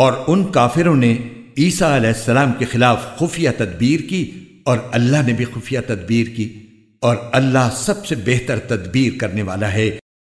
اور ان کافروں نے عیسیٰ علیہ السلام کے خلاف خفیہ تدبیر کی اور اللہ نے بھی خفیہ تدبیر کی اور اللہ سب سے بہتر تدبیر کرنے والا ہے